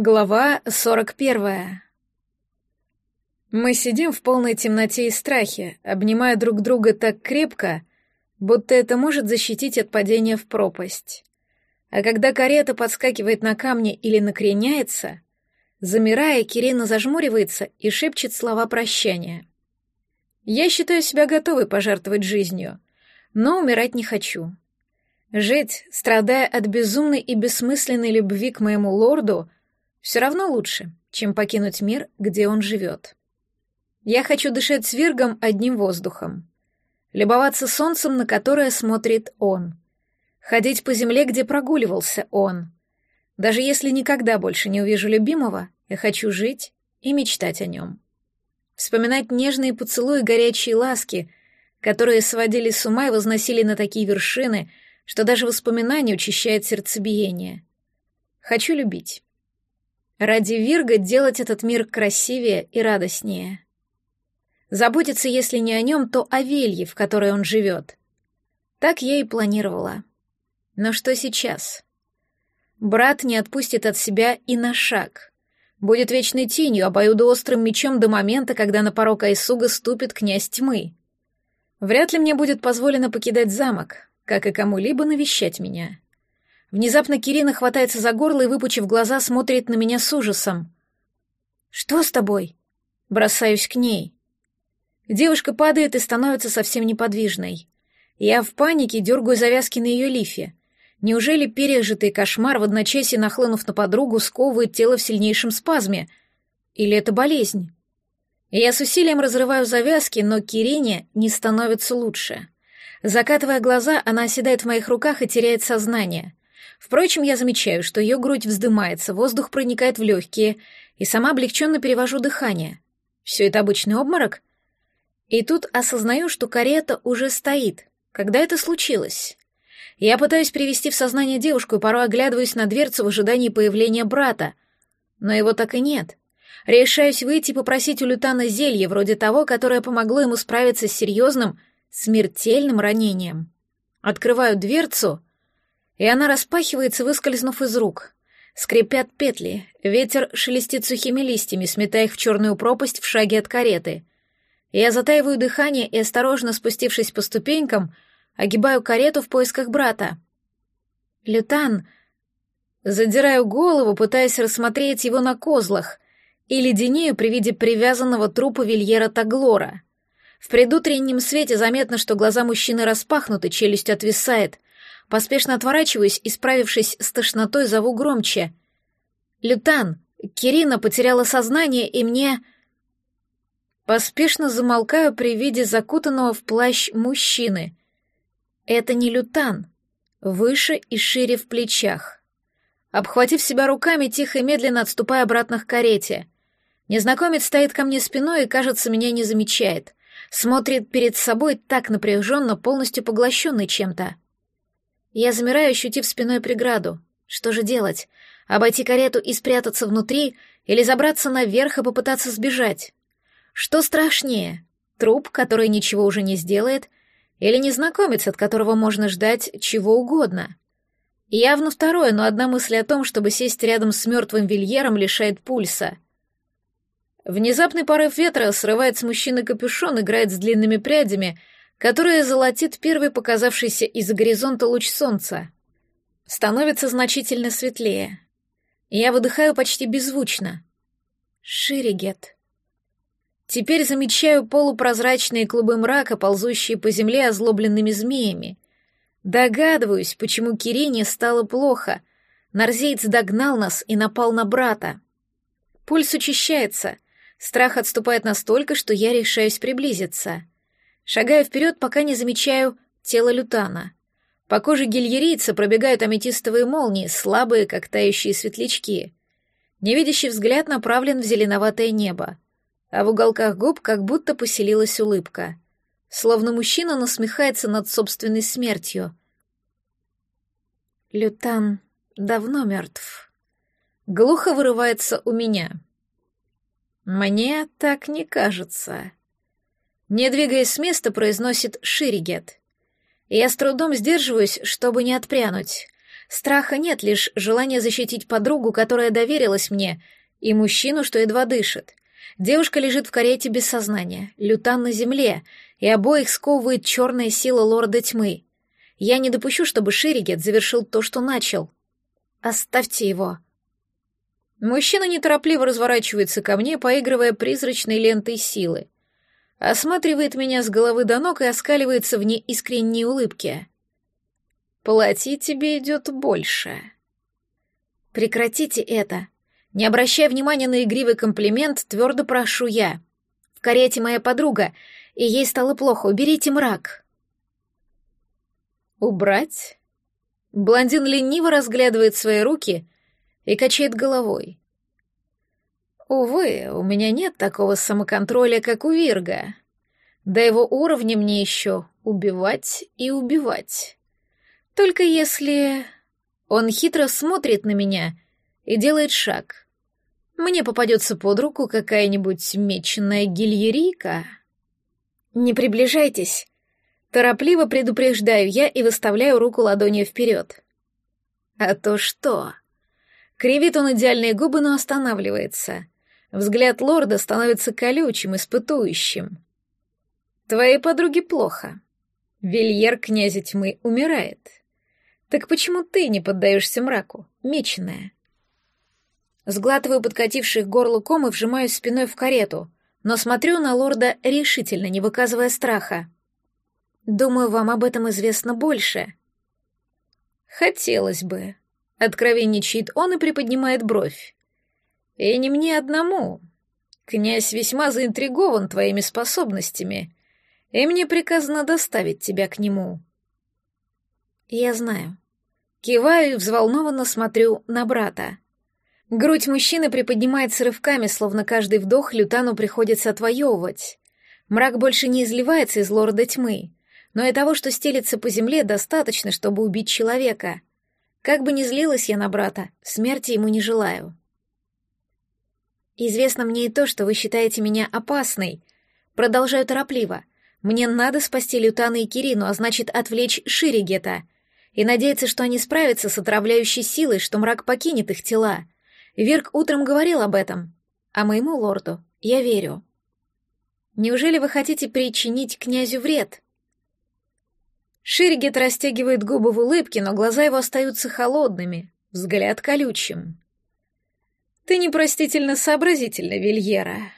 Глава 41. Мы сидим в полной темноте и страхе, обнимая друг друга так крепко, будто это может защитить от падения в пропасть. А когда карета подскакивает на камне или накреняется, замирая, Кирина зажмуривается и шепчет слова прощания. Я считаю себя готовой пожертвовать жизнью, но умирать не хочу. Жить, страдая от безумной и бессмысленной любви к моему лорду — все равно лучше, чем покинуть мир, где он живет. Я хочу дышать с Виргом одним воздухом. Любоваться солнцем, на которое смотрит он. Ходить по земле, где прогуливался он. Даже если никогда больше не увижу любимого, я хочу жить и мечтать о нем. Вспоминать нежные поцелуи горячие ласки, которые сводили с ума и возносили на такие вершины, что даже воспоминание учащает сердцебиение. Хочу любить. Ради Вирга делать этот мир красивее и радостнее. Заботиться, если не о нем, то о Велье, в которой он живет. Так я и планировала. Но что сейчас? Брат не отпустит от себя и на шаг. Будет вечной тенью, обоюдоострым мечом до момента, когда на порог Айсуга ступит князь тьмы. Вряд ли мне будет позволено покидать замок, как и кому-либо навещать меня. Внезапно Кирина хватается за горло и, выпучив глаза, смотрит на меня с ужасом. «Что с тобой?» Бросаюсь к ней. Девушка падает и становится совсем неподвижной. Я в панике дергаю завязки на ее лифе. Неужели пережитый кошмар, в одночасье нахлынув на подругу, сковывает тело в сильнейшем спазме? Или это болезнь? Я с усилием разрываю завязки, но Кирине не становится лучше. Закатывая глаза, она оседает в моих руках и теряет сознание. Впрочем, я замечаю, что ее грудь вздымается, воздух проникает в легкие, и сама облегченно перевожу дыхание. Все это обычный обморок? И тут осознаю, что карета уже стоит. Когда это случилось? Я пытаюсь привести в сознание девушку и порой оглядываюсь на дверцу в ожидании появления брата. Но его так и нет. Решаюсь выйти и попросить у Лютана зелье, вроде того, которое помогло ему справиться с серьезным, смертельным ранением. Открываю дверцу и она распахивается, выскользнув из рук. Скрипят петли, ветер шелестит сухими листьями, сметая их в черную пропасть в шаге от кареты. Я затаиваю дыхание и, осторожно спустившись по ступенькам, огибаю карету в поисках брата. «Лютан!» Задираю голову, пытаясь рассмотреть его на козлах, и леденею при виде привязанного трупа Вильера Таглора. В предутреннем свете заметно, что глаза мужчины распахнуты, челюсть отвисает, Поспешно отворачиваюсь и, справившись с тошнотой, зову громче. «Лютан! Кирина потеряла сознание, и мне...» Поспешно замолкаю при виде закутанного в плащ мужчины. Это не лютан. Выше и шире в плечах. Обхватив себя руками, тихо и медленно отступая обратно к карете. Незнакомец стоит ко мне спиной и, кажется, меня не замечает. Смотрит перед собой так напряженно, полностью поглощенный чем-то. Я замираю, ощутив спиной преграду. Что же делать? Обойти карету и спрятаться внутри или забраться наверх и попытаться сбежать? Что страшнее? Труп, который ничего уже не сделает, или незнакомец, от которого можно ждать чего угодно? Явно второе, но одна мысль о том, чтобы сесть рядом с мертвым вильером, лишает пульса. Внезапный порыв ветра срывает с мужчины капюшон, играет с длинными прядями — которое золотит первый показавшийся из горизонта луч солнца. Становится значительно светлее. Я выдыхаю почти беззвучно. Ширигет. Теперь замечаю полупрозрачные клубы мрака, ползущие по земле озлобленными змеями. Догадываюсь, почему Кирине стало плохо. Нарзеец догнал нас и напал на брата. Пульс учащается. Страх отступает настолько, что я решаюсь приблизиться — Шагая вперед, пока не замечаю тело лютана. По коже гильерийца пробегают аметистовые молнии, слабые, как тающие светлячки. Невидящий взгляд направлен в зеленоватое небо, а в уголках губ как будто поселилась улыбка. Словно мужчина насмехается над собственной смертью. Лютан давно мертв. Глухо вырывается у меня. Мне так не кажется. Не двигаясь с места, произносит Ширигет. Я с трудом сдерживаюсь, чтобы не отпрянуть. Страха нет, лишь желание защитить подругу, которая доверилась мне, и мужчину, что едва дышит. Девушка лежит в карете без сознания, лютан на земле, и обоих сковывает черная сила лорда тьмы. Я не допущу, чтобы Шеригет завершил то, что начал. Оставьте его. Мужчина неторопливо разворачивается ко мне, поигрывая призрачной лентой силы. Осматривает меня с головы до ног и оскаливается в неискренней улыбке. «Платить тебе идет больше». «Прекратите это. Не обращая внимания на игривый комплимент, твердо прошу я. В карете моя подруга, и ей стало плохо. Уберите мрак». «Убрать?» Блондин лениво разглядывает свои руки и качает головой. «Увы, у меня нет такого самоконтроля, как у Вирга. До его уровня мне еще убивать и убивать. Только если...» Он хитро смотрит на меня и делает шаг. Мне попадется под руку какая-нибудь меченая гильерийка. «Не приближайтесь», Торопливо предупреждаю я и выставляю руку ладонью вперед. А то что? Кривит он идеальные губы, но останавливается. Взгляд лорда становится колючим, испытующим. Твоей подруге плохо. Вильер князя тьмы умирает. Так почему ты не поддаешься мраку, меченая? Сглатываю подкативших горло ком и вжимаюсь спиной в карету, но смотрю на лорда решительно, не выказывая страха. Думаю, вам об этом известно больше. Хотелось бы. Откровенничает он и приподнимает бровь. И не мне одному. Князь весьма заинтригован твоими способностями, и мне приказано доставить тебя к нему. Я знаю. Киваю и взволнованно смотрю на брата. Грудь мужчины приподнимается рывками, словно каждый вдох Лютану приходится отвоевывать. Мрак больше не изливается из лорда тьмы но и того, что стелится по земле, достаточно, чтобы убить человека. Как бы ни злилась я на брата, смерти ему не желаю. Известно мне и то, что вы считаете меня опасной. Продолжаю торопливо. Мне надо спасти Лютана и Кирину, а значит, отвлечь Ширигета. И надеяться, что они справятся с отравляющей силой, что мрак покинет их тела. Вирк утром говорил об этом. А моему лорду я верю. Неужели вы хотите причинить князю вред? Ширигет растягивает губы в улыбке, но глаза его остаются холодными, взгляд колючим. «Ты непростительно сообразительна, Вильера.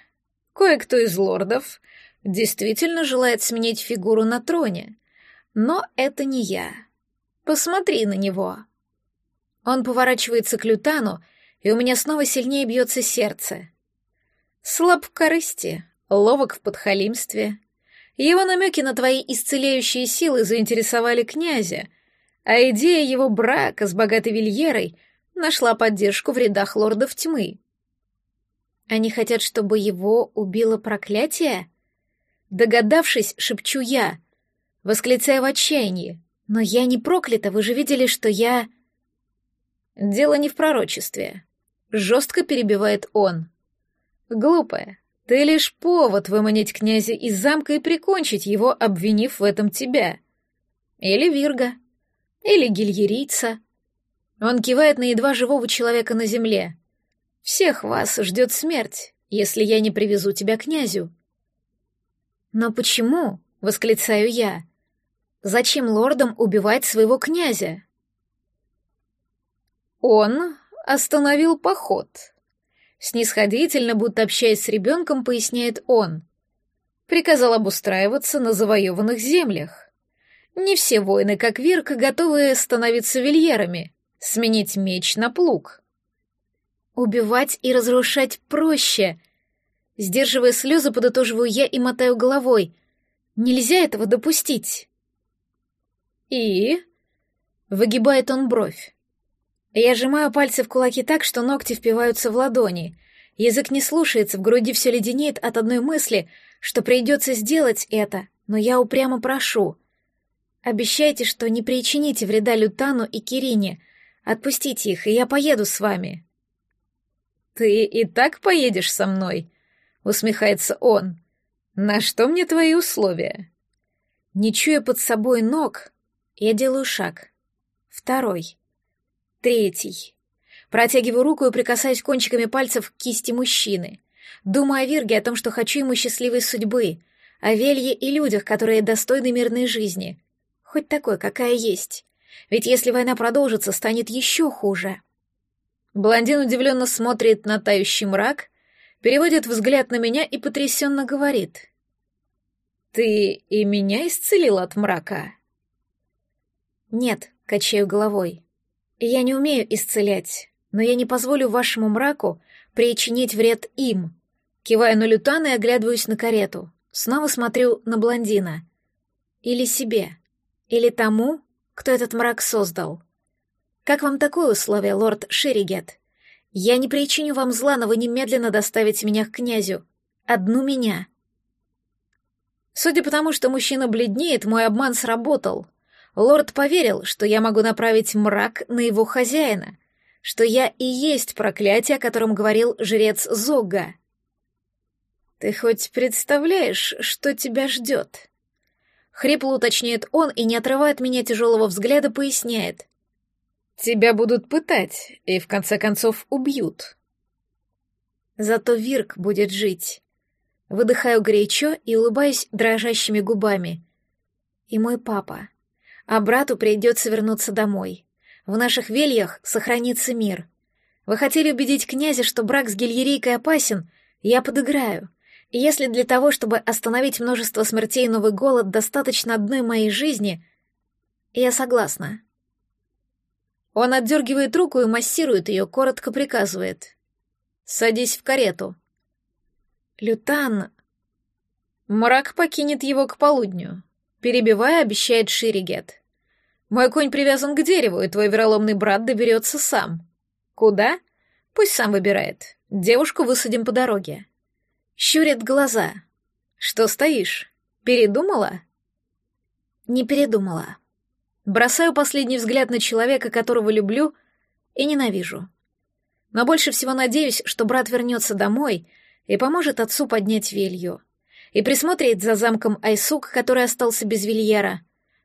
Кое-кто из лордов действительно желает сменить фигуру на троне, но это не я. Посмотри на него». Он поворачивается к Лютану, и у меня снова сильнее бьется сердце. Слаб в корысти, ловок в подхалимстве — его намеки на твои исцеляющие силы заинтересовали князя, а идея его брака с богатой Вильерой нашла поддержку в рядах лордов тьмы. Они хотят, чтобы его убило проклятие? Догадавшись, шепчу я, восклицая в отчаянии. Но я не проклята, вы же видели, что я... Дело не в пророчестве. Жестко перебивает он. Глупая, ты лишь повод выманить князя из замка и прикончить его, обвинив в этом тебя. Или Вирга. Или гильерийца. Он кивает на едва живого человека на земле. Всех вас ждет смерть, если я не привезу тебя князю. Но почему? — восклицаю я. Зачем лордам убивать своего князя? Он остановил поход, Снисходительно, будто общаясь с ребенком, поясняет он. Приказал обустраиваться на завоеванных землях. Не все воины, как Вирк, готовы становиться вильерами, сменить меч на плуг. Убивать и разрушать проще. Сдерживая слезы, подытоживаю я и мотаю головой. Нельзя этого допустить. И... Выгибает он бровь. Я сжимаю пальцы в кулаки так, что ногти впиваются в ладони. Язык не слушается, в груди все леденеет от одной мысли, что придется сделать это, но я упрямо прошу. Обещайте, что не причините вреда Лютану и Кирине. Отпустите их, и я поеду с вами. Ты и так поедешь со мной, усмехается он. На что мне твои условия? Не чуя под собой ног, я делаю шаг. Второй. Третий. Протягиваю руку и прикасаюсь кончиками пальцев к кисти мужчины. Думаю о Вирге, о том, что хочу ему счастливой судьбы, о Велье и людях, которые достойны мирной жизни. Хоть такой, какая есть. Ведь если война продолжится, станет еще хуже. Блондин удивленно смотрит на тающий мрак, переводит взгляд на меня и потрясенно говорит. «Ты и меня исцелил от мрака?» «Нет», — качаю головой. «Я не умею исцелять, но я не позволю вашему мраку причинить вред им». Киваю на Лютана и оглядываюсь на карету. Снова смотрю на блондина. Или себе. Или тому, кто этот мрак создал. Как вам такое условие, лорд Шеригет? Я не причиню вам зла, но вы немедленно доставите меня к князю. Одну меня. Судя по тому, что мужчина бледнеет, мой обман сработал. Лорд поверил, что я могу направить мрак на его хозяина, что я и есть проклятие, о котором говорил жрец Зогга. «Ты хоть представляешь, что тебя ждет?» Хрипло уточняет он и, не отрывая от меня тяжелого взгляда, поясняет. «Тебя будут пытать и, в конце концов, убьют». Зато Вирк будет жить. Выдыхаю горячо и улыбаюсь дрожащими губами. И мой папа. А брату придется вернуться домой. В наших вельях сохранится мир. Вы хотели убедить князя, что брак с гильерейкой опасен? Я подыграю. Если для того, чтобы остановить множество смертей и новый голод, достаточно одной моей жизни, я согласна. Он отдергивает руку и массирует ее, коротко приказывает. «Садись в карету». Лютан... Мрак покинет его к полудню. Перебивая, обещает Ширигет. «Мой конь привязан к дереву, и твой вероломный брат доберется сам. Куда? Пусть сам выбирает. Девушку высадим по дороге». Щурит глаза. Что стоишь? Передумала? Не передумала. Бросаю последний взгляд на человека, которого люблю и ненавижу. Но больше всего надеюсь, что брат вернется домой и поможет отцу поднять велью. И присмотрит за замком Айсук, который остался без вильера.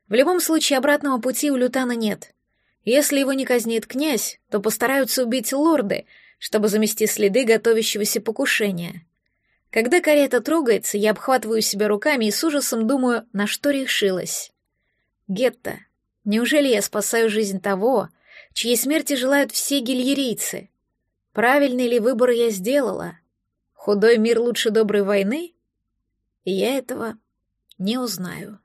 В любом случае обратного пути у Лютана нет. Если его не казнит князь, то постараются убить лорды, чтобы замести следы готовящегося покушения. Когда карета трогается, я обхватываю себя руками и с ужасом думаю, на что решилась. Гетто, неужели я спасаю жизнь того, чьей смерти желают все гильерийцы? Правильный ли выбор я сделала? Худой мир лучше доброй войны? Я этого не узнаю.